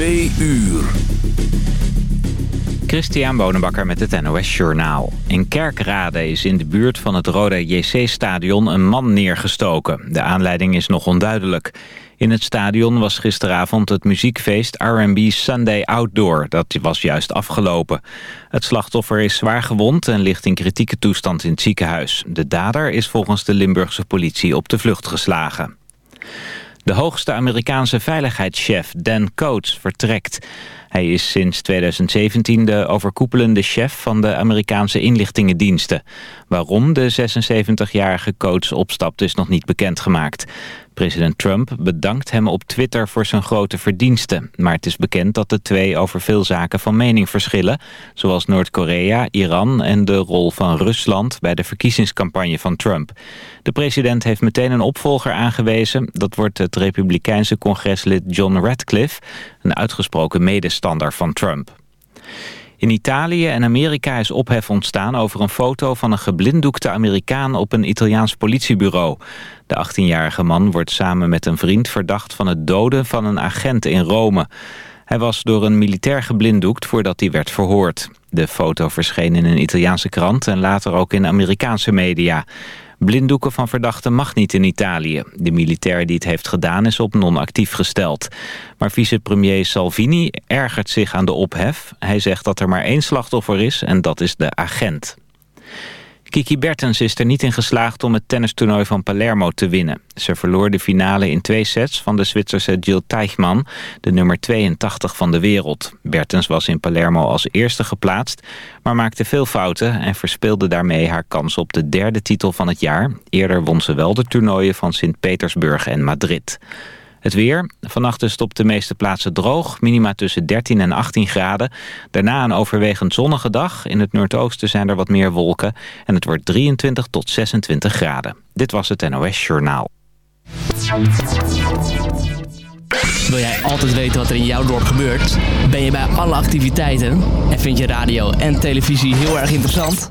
Twee uur. Christian Bonenbakker met het NOS Journaal. In Kerkrade is in de buurt van het Rode JC-stadion een man neergestoken. De aanleiding is nog onduidelijk. In het stadion was gisteravond het muziekfeest R&B Sunday Outdoor. Dat was juist afgelopen. Het slachtoffer is zwaar gewond en ligt in kritieke toestand in het ziekenhuis. De dader is volgens de Limburgse politie op de vlucht geslagen. De hoogste Amerikaanse veiligheidschef Dan Coates vertrekt. Hij is sinds 2017 de overkoepelende chef van de Amerikaanse inlichtingendiensten. Waarom de 76-jarige coach opstapt is nog niet bekendgemaakt. President Trump bedankt hem op Twitter voor zijn grote verdiensten. Maar het is bekend dat de twee over veel zaken van mening verschillen. Zoals Noord-Korea, Iran en de rol van Rusland bij de verkiezingscampagne van Trump. De president heeft meteen een opvolger aangewezen. Dat wordt het republikeinse congreslid John Radcliffe, een uitgesproken medestander van Trump. In Italië en Amerika is ophef ontstaan over een foto van een geblinddoekte Amerikaan op een Italiaans politiebureau. De 18-jarige man wordt samen met een vriend verdacht van het doden van een agent in Rome. Hij was door een militair geblinddoekt voordat hij werd verhoord. De foto verscheen in een Italiaanse krant en later ook in Amerikaanse media. Blinddoeken van verdachten mag niet in Italië. De militair die het heeft gedaan is op non-actief gesteld. Maar vicepremier Salvini ergert zich aan de ophef. Hij zegt dat er maar één slachtoffer is en dat is de agent. Kiki Bertens is er niet in geslaagd om het tennistoernooi van Palermo te winnen. Ze verloor de finale in twee sets van de Zwitserse Jill Teichmann, de nummer 82 van de wereld. Bertens was in Palermo als eerste geplaatst, maar maakte veel fouten en verspeelde daarmee haar kans op de derde titel van het jaar. Eerder won ze wel de toernooien van Sint-Petersburg en Madrid. Het weer. Vannacht is het op de meeste plaatsen droog. Minima tussen 13 en 18 graden. Daarna een overwegend zonnige dag. In het noordoosten zijn er wat meer wolken. En het wordt 23 tot 26 graden. Dit was het NOS Journaal. Wil jij altijd weten wat er in jouw dorp gebeurt? Ben je bij alle activiteiten? En vind je radio en televisie heel erg interessant?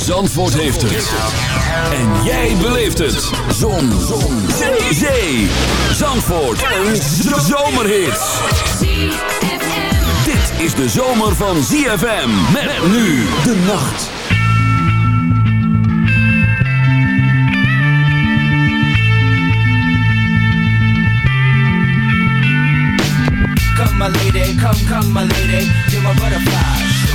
Zandvoort heeft het. En jij beleeft het. Zon. Zon. Zee. Zee. Zandvoort. Een zomerhit. Dit is de zomer van ZFM. Met nu de nacht. Come my lady, come, come my lady, you're my butterfly,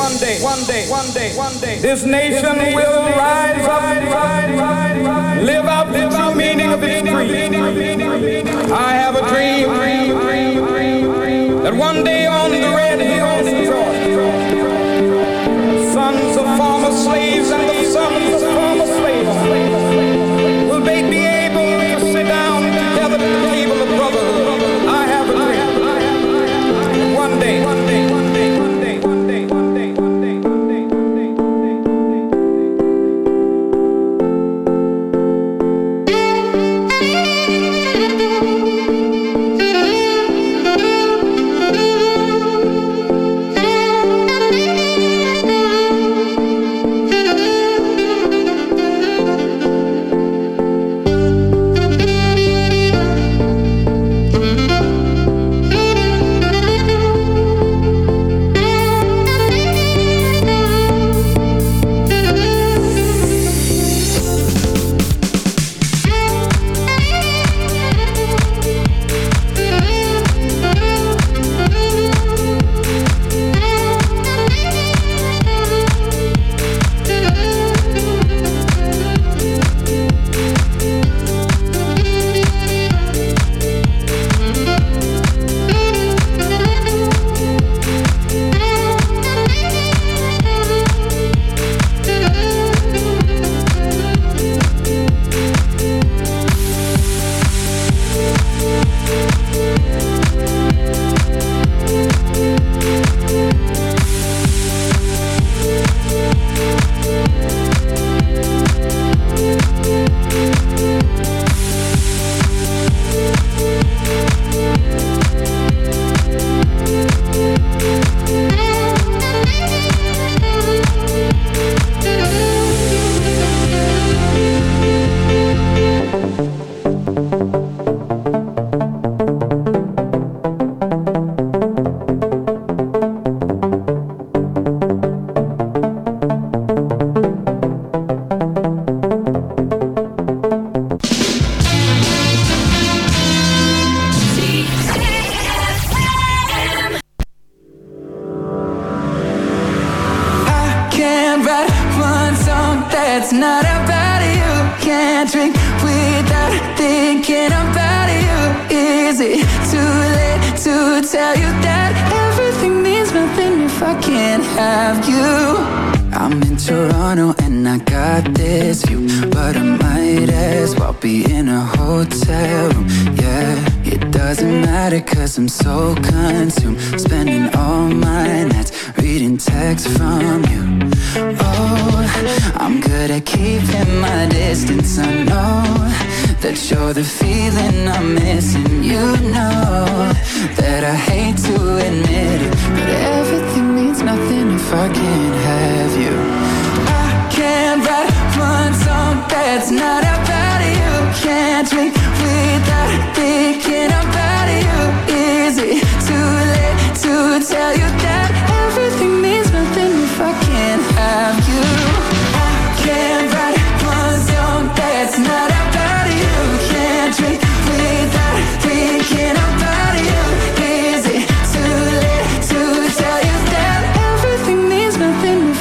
one day, one day, one day, one day, this nation will rise up, live out the true meaning of its creed. I have a dream that one day on the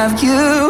have you?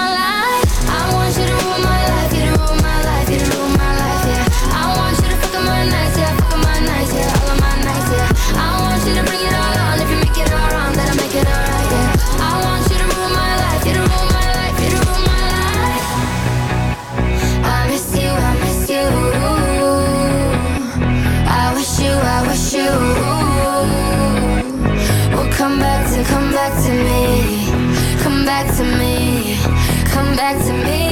back to me.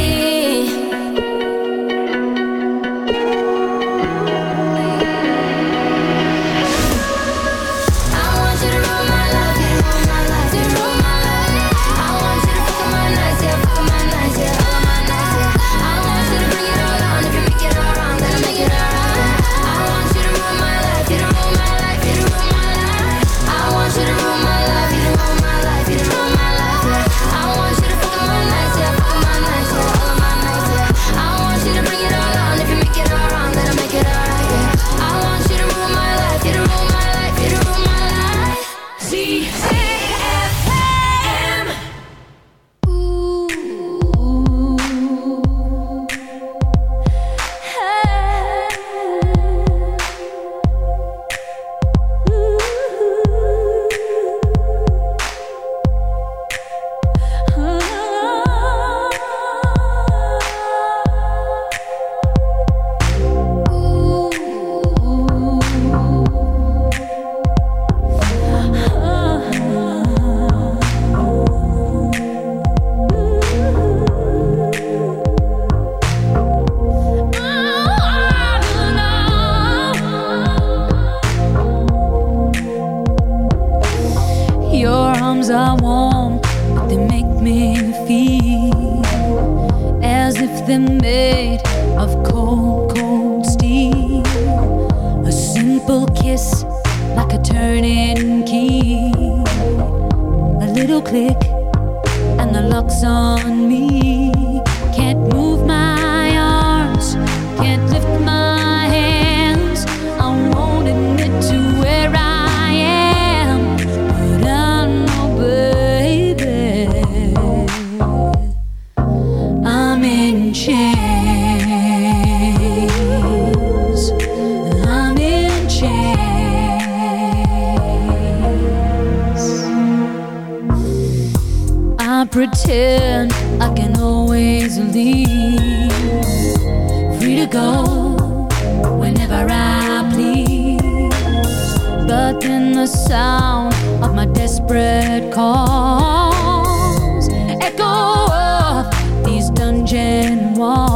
things I want, but they make me feel as if they're made of cold, cold steel. A simple kiss, like a turning key, a little click, and the lock's on me. pretend I can always leave. Free to go whenever I please. But in the sound of my desperate calls, echo of these dungeon walls.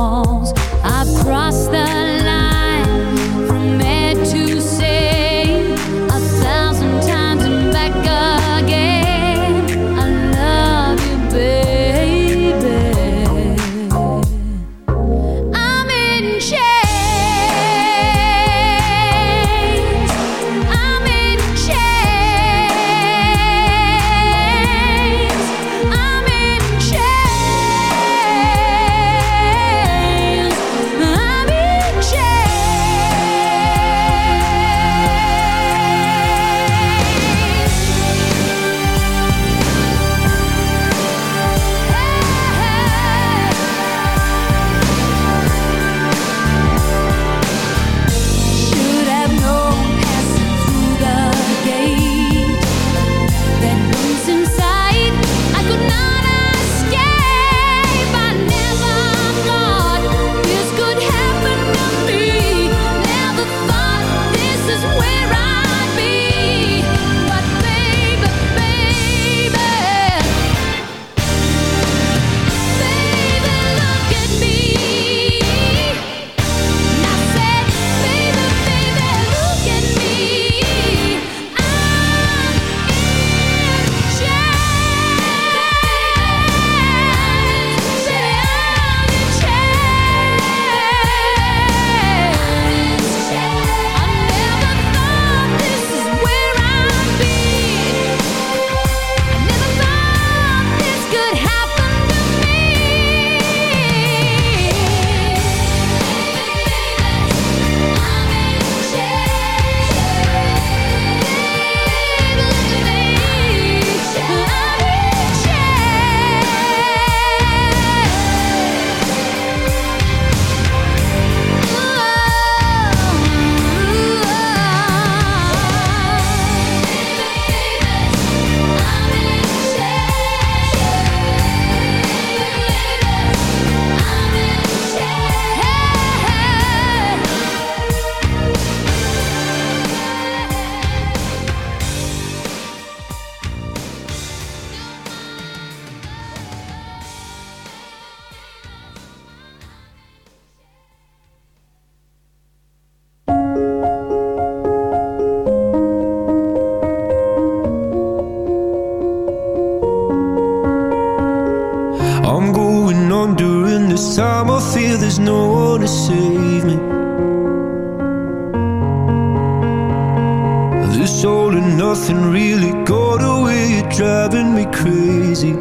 nothing really got away, you're driving me crazy.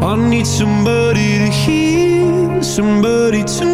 I need somebody to hear, somebody to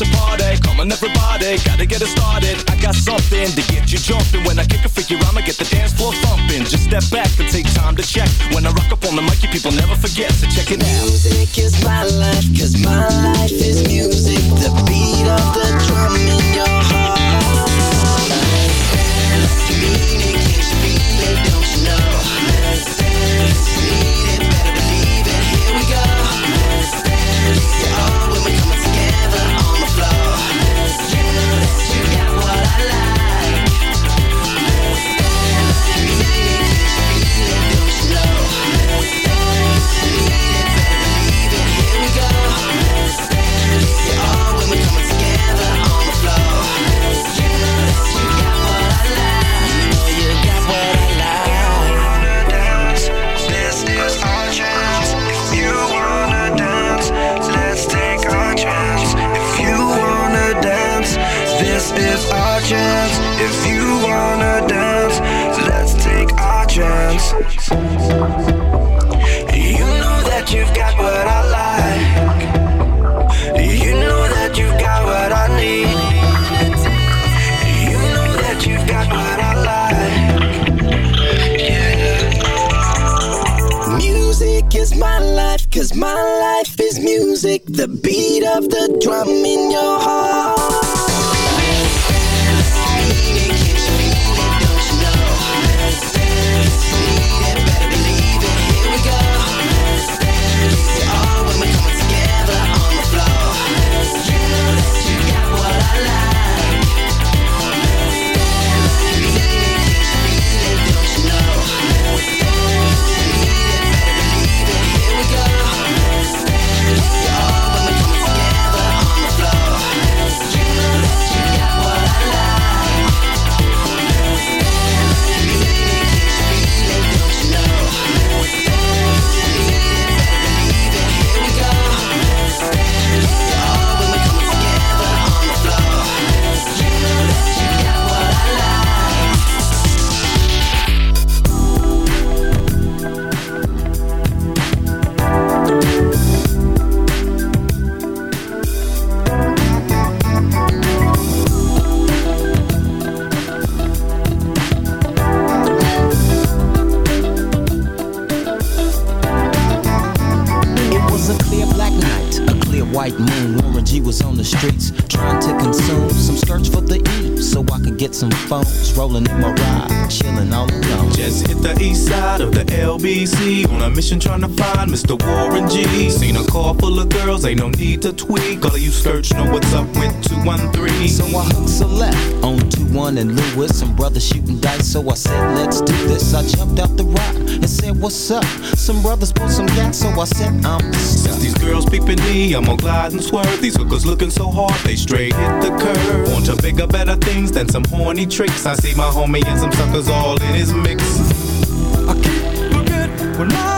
It's a party, come on everybody, gotta get it started. I got something to get you jumping. When I kick a figure, I'ma get the dance floor thumping. Just step back and take time to check. When I rock up on the mic, you people never forget. So check it out. Music is my life, cause my life is music. Music is my life, cause my life is music. The beat of the drum in your heart. White moon. Warren G was on the streets trying to consume some skirts for the E, so I could get some phones rolling in my ride, chilling all alone. Just hit the east side of the LBC on a mission trying to find Mr. Warren G. Seen a car full of girls, ain't no need to tweak. All of you search know what's up with 213. So I hooked a left on 2-1 and Lewis. Some brothers shooting dice, so I said, let's do this. I jumped out the rock and said, what's up? Some brothers pulled some gas, so I said, I'm Since these girls peeping me, I'm gonna glide and swerve. These hookers looking so hard, they straight hit the curve. Want to bigger, better things than some horny tricks. I see my homie and some suckers all in his mix. I keep forget we're not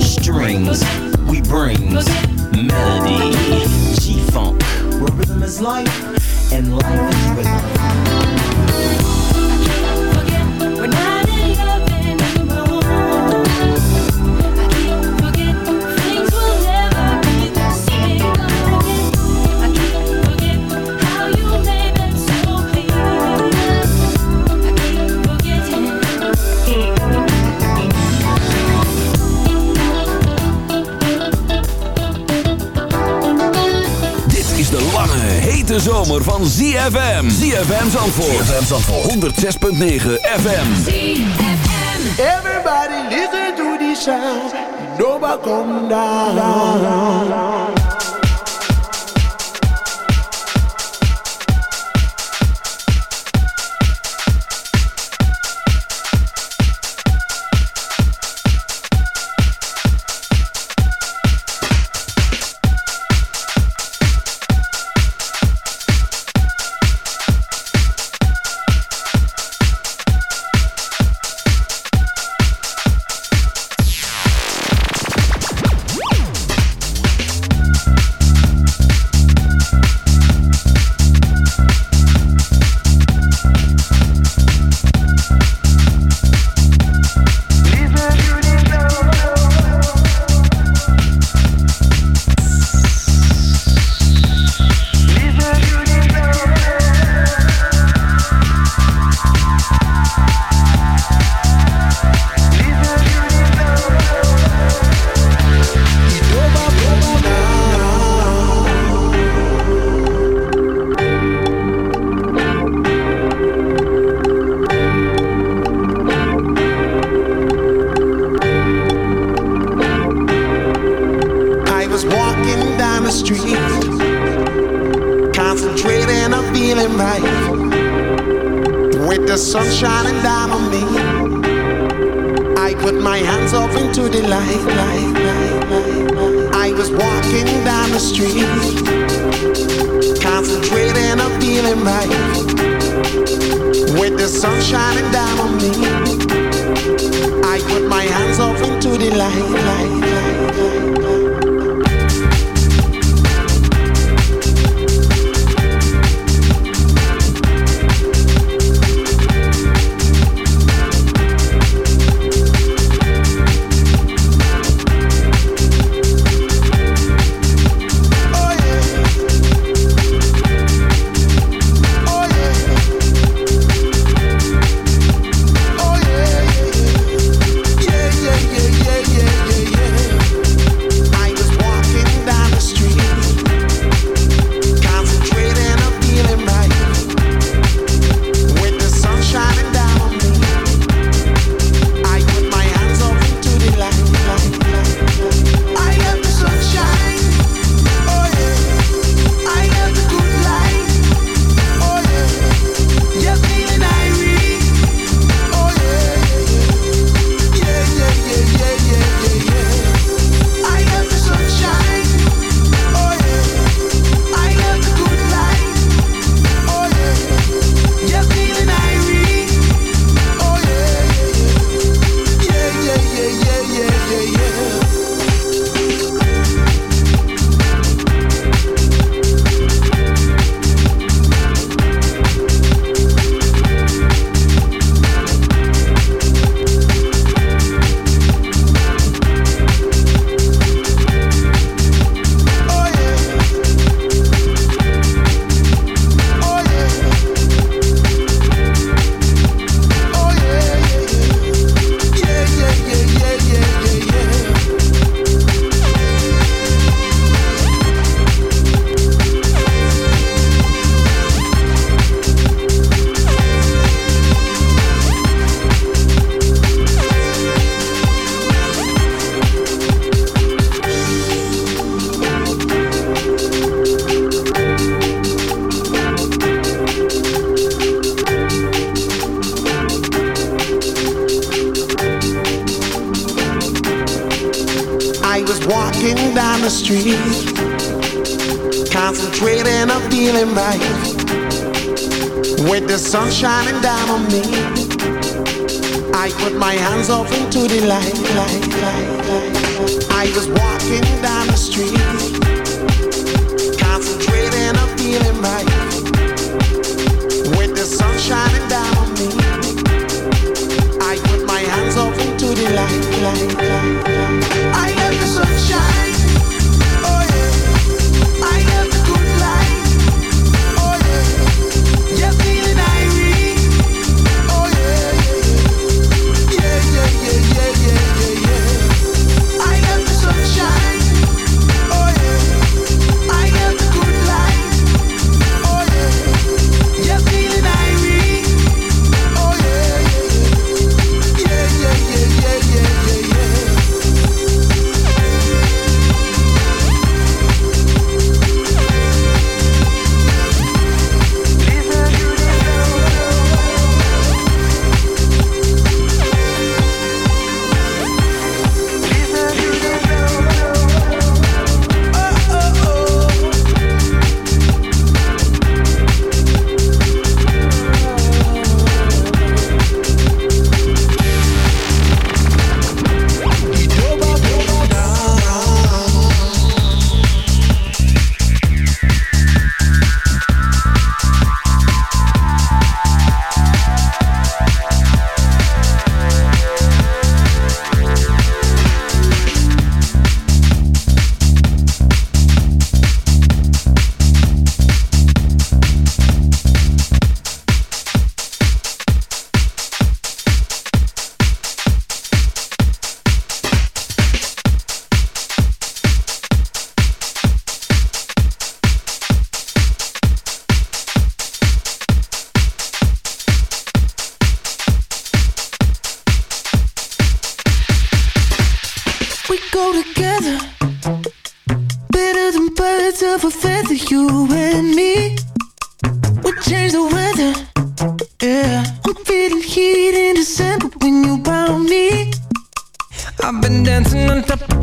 Strings, we bring melody. G-Funk, where rhythm is life and life van ZFM. ZFM Zandvoort. ZFM Zandvoort. 106.9 FM. ZFM. Everybody listen to the sound. Nobody come down.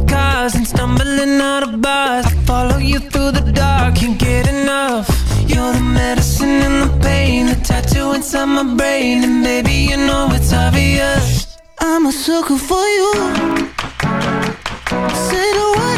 Cars and stumbling out of bars. I follow you through the dark, can't get enough. You're the medicine and the pain, the tattoo inside my brain, and baby you know it's obvious. I'm a sucker for you. Say the word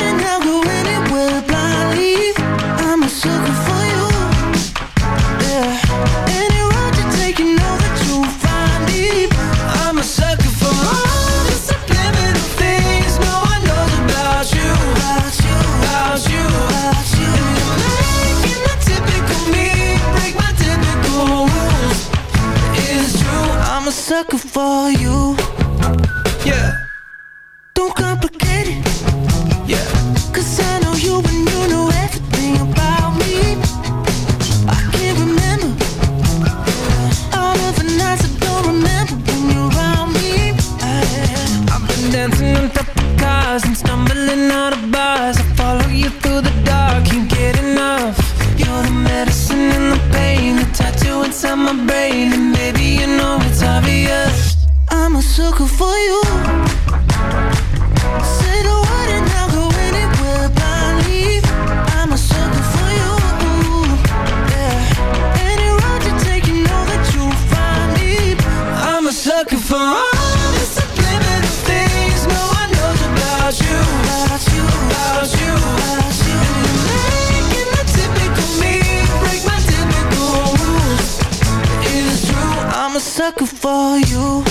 for you. yeah, Don't complicate it. yeah. Cause I know you and you know everything about me. I can't remember all of the nights I don't remember when you're around me. I, I've been dancing on top of cars and stumbling out of bars. I follow you through the dark, can't get enough. You're the medicine and the pain, the tattoo inside my brain, For you. I'll go anywhere blindly. I'm a sucker for you. Yeah. Any road you take, you know that you'll find me. I'm a sucker for all subliminal things no one knows about you, About you, about you. about you. Making the typical me break my typical rules. It's true, I'm a sucker for you.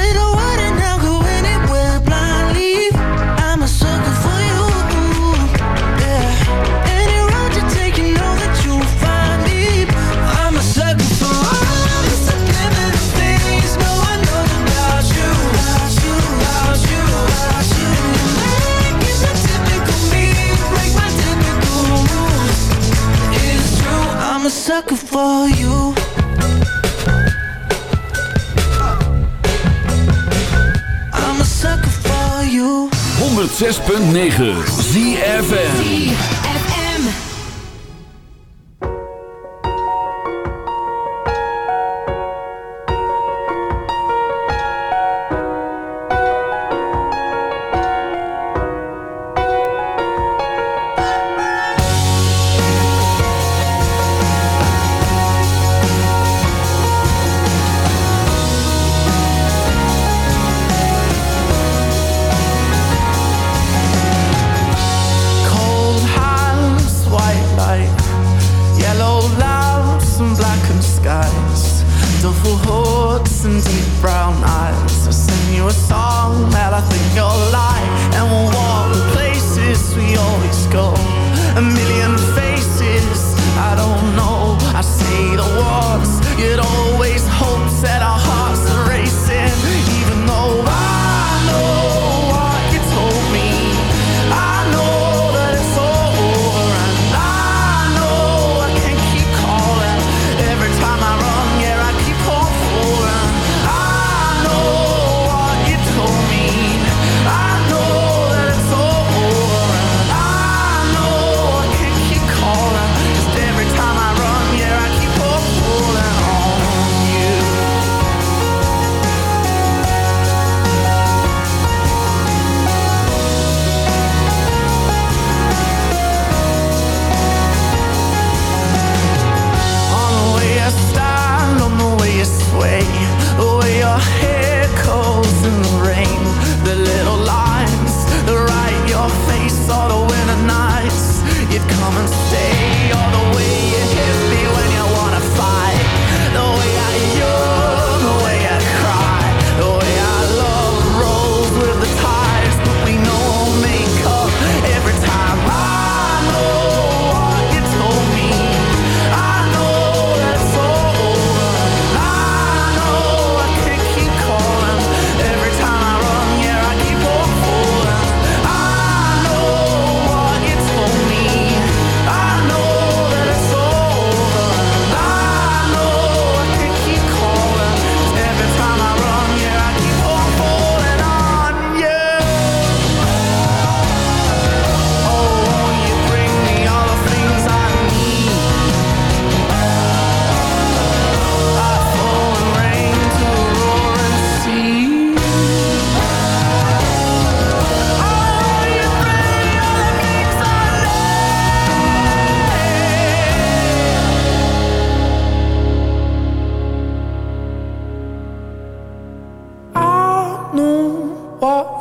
106.9 ZFN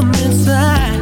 come inside.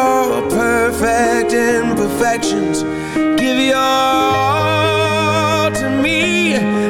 your perfect imperfections. Give your all to me.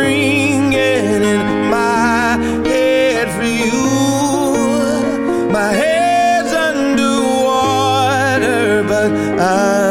I